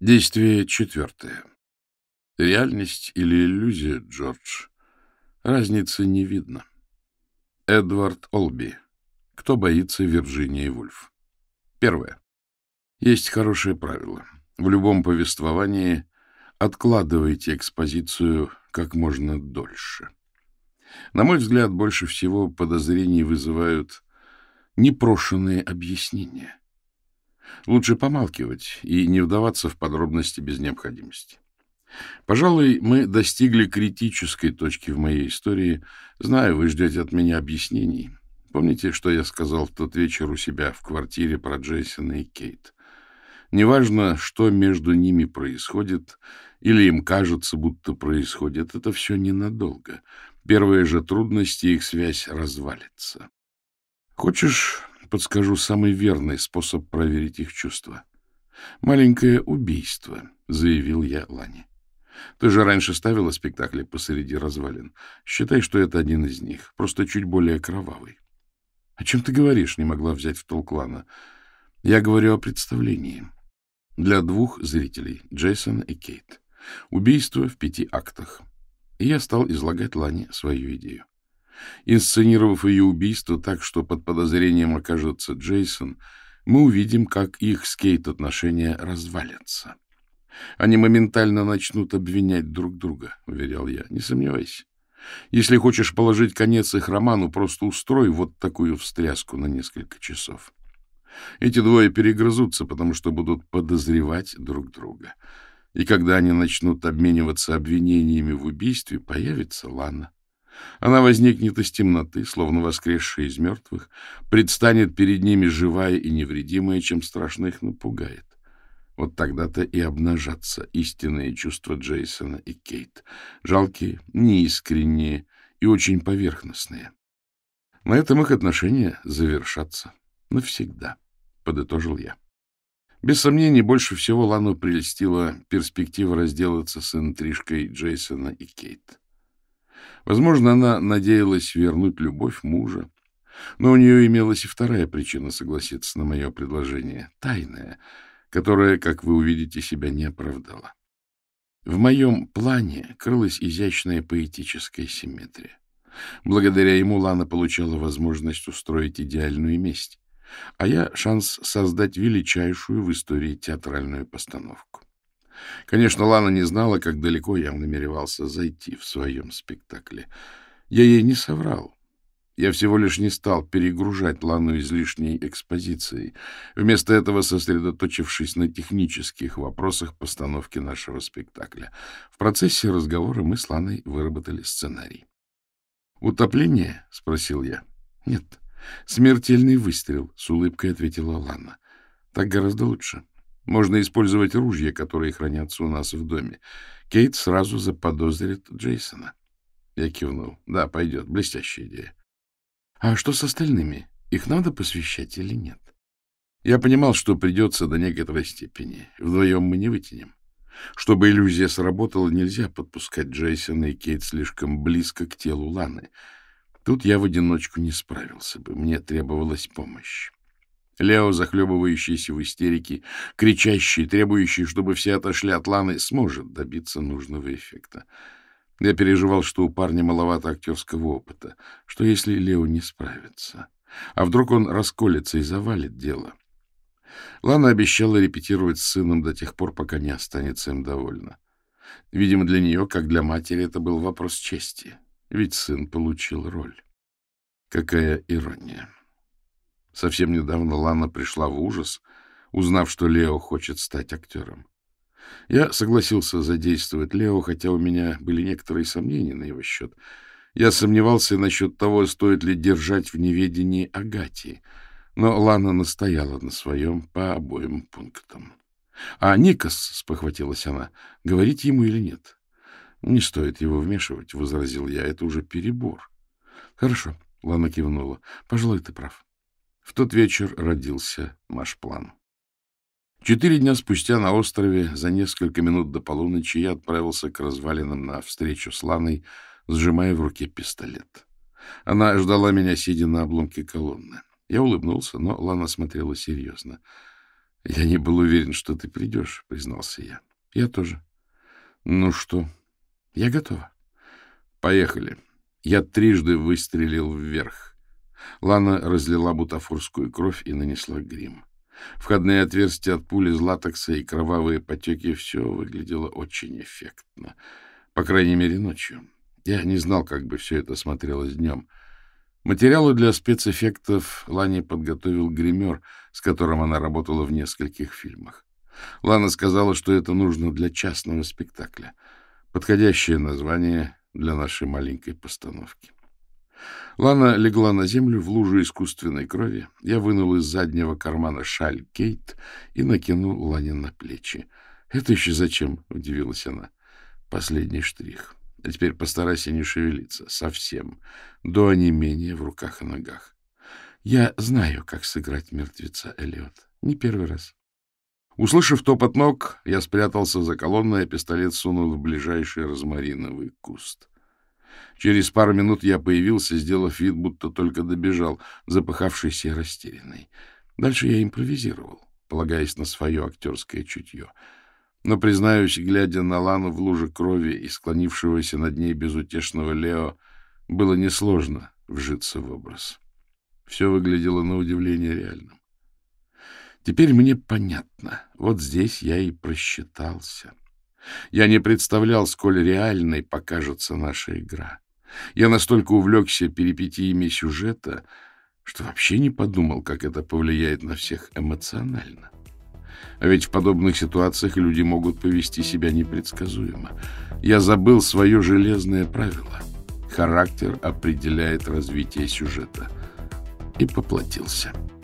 Действие четвертое. Реальность или иллюзия, Джордж? Разницы не видно. Эдвард Олби. Кто боится Вирджинии Вульф? Первое. Есть хорошее правило. В любом повествовании откладывайте экспозицию как можно дольше. На мой взгляд, больше всего подозрений вызывают непрошенные объяснения. Лучше помалкивать и не вдаваться в подробности без необходимости. Пожалуй, мы достигли критической точки в моей истории. Знаю, вы ждете от меня объяснений. Помните, что я сказал в тот вечер у себя в квартире про Джейсона и Кейт? Неважно, что между ними происходит, или им кажется, будто происходит, это все ненадолго. Первые же трудности их связь развалится. Хочешь, подскажу самый верный способ проверить их чувства? Маленькое убийство, заявил я Лане. Ты же раньше ставила спектакли посреди развалин. Считай, что это один из них, просто чуть более кровавый. — О чем ты говоришь? — не могла взять в толк Лана. — Я говорю о представлении. Для двух зрителей — Джейсон и Кейт. Убийство в пяти актах. И я стал излагать Лане свою идею. Инсценировав ее убийство так, что под подозрением окажется Джейсон, мы увидим, как их с Кейт отношения развалятся. Они моментально начнут обвинять друг друга, — уверял я. Не сомневайся. Если хочешь положить конец их роману, просто устрой вот такую встряску на несколько часов. Эти двое перегрызутся, потому что будут подозревать друг друга. И когда они начнут обмениваться обвинениями в убийстве, появится Лана. Она возникнет из темноты, словно воскресшая из мертвых, предстанет перед ними живая и невредимая, чем страшно их напугает. Вот тогда-то и обнажатся истинные чувства Джейсона и Кейт. Жалкие, неискренние и очень поверхностные. На этом их отношения завершатся навсегда, — подытожил я. Без сомнений, больше всего Лану прельстила перспектива разделаться с интрижкой Джейсона и Кейт. Возможно, она надеялась вернуть любовь мужа, но у нее имелась и вторая причина согласиться на мое предложение — тайная — которая, как вы увидите, себя не оправдала. В моем плане крылась изящная поэтическая симметрия. Благодаря ему Лана получала возможность устроить идеальную месть, а я — шанс создать величайшую в истории театральную постановку. Конечно, Лана не знала, как далеко я намеревался зайти в своем спектакле. Я ей не соврал. Я всего лишь не стал перегружать Лану излишней экспозицией, вместо этого сосредоточившись на технических вопросах постановки нашего спектакля. В процессе разговора мы с Ланой выработали сценарий. «Утопление?» — спросил я. «Нет, смертельный выстрел», — с улыбкой ответила Лана. «Так гораздо лучше. Можно использовать ружья, которые хранятся у нас в доме. Кейт сразу заподозрит Джейсона». Я кивнул. «Да, пойдет. Блестящая идея». А что с остальными? Их надо посвящать или нет? Я понимал, что придется до некоторой степени. Вдвоем мы не вытянем. Чтобы иллюзия сработала, нельзя подпускать Джейсона и Кейт слишком близко к телу Ланы. Тут я в одиночку не справился бы. Мне требовалась помощь. Лео, захлебывающийся в истерике, кричащий, требующий, чтобы все отошли от Ланы, сможет добиться нужного эффекта. Я переживал, что у парня маловато актерского опыта. Что если Лео не справится? А вдруг он расколется и завалит дело? Лана обещала репетировать с сыном до тех пор, пока не останется им довольна. Видимо, для нее, как для матери, это был вопрос чести. Ведь сын получил роль. Какая ирония. Совсем недавно Лана пришла в ужас, узнав, что Лео хочет стать актером. Я согласился задействовать Лео, хотя у меня были некоторые сомнения на его счет. Я сомневался насчет того, стоит ли держать в неведении Агати, но Лана настояла на своем по обоим пунктам. — А Никас, — спохватилась она, — говорить ему или нет? — Не стоит его вмешивать, — возразил я, — это уже перебор. — Хорошо, — Лана кивнула, — пожалуй, ты прав. В тот вечер родился наш план. Четыре дня спустя на острове, за несколько минут до полуночи, я отправился к развалинам на встречу с Ланой, сжимая в руке пистолет. Она ждала меня, сидя на обломке колонны. Я улыбнулся, но Лана смотрела серьезно. Я не был уверен, что ты придешь, признался я. Я тоже. Ну что, я готова. Поехали. Я трижды выстрелил вверх. Лана разлила бутафорскую кровь и нанесла грим. Входные отверстия от пули из латекса и кровавые потеки — все выглядело очень эффектно. По крайней мере, ночью. Я не знал, как бы все это смотрелось днем. Материалы для спецэффектов Лане подготовил гример, с которым она работала в нескольких фильмах. Лана сказала, что это нужно для частного спектакля. Подходящее название для нашей маленькой постановки. Лана легла на землю в лужу искусственной крови. Я вынул из заднего кармана шаль Кейт и накинул Лане на плечи. — Это еще зачем? — удивилась она. — Последний штрих. А теперь постарайся не шевелиться. Совсем. До онемения в руках и ногах. Я знаю, как сыграть мертвеца, Эллиот. Не первый раз. Услышав топот ног, я спрятался за колонной, а пистолет сунул в ближайший розмариновый куст. Через пару минут я появился, сделав вид, будто только добежал, запыхавшийся и растерянный. Дальше я импровизировал, полагаясь на свое актерское чутье. Но, признаюсь, глядя на Лану в луже крови и склонившегося над ней безутешного Лео, было несложно вжиться в образ. Все выглядело на удивление реальным. Теперь мне понятно. Вот здесь я и просчитался. Я не представлял, сколь реальной покажется наша игра. Я настолько увлекся перипетиями сюжета, что вообще не подумал, как это повлияет на всех эмоционально. А ведь в подобных ситуациях люди могут повести себя непредсказуемо. Я забыл свое железное правило. Характер определяет развитие сюжета. И поплатился. —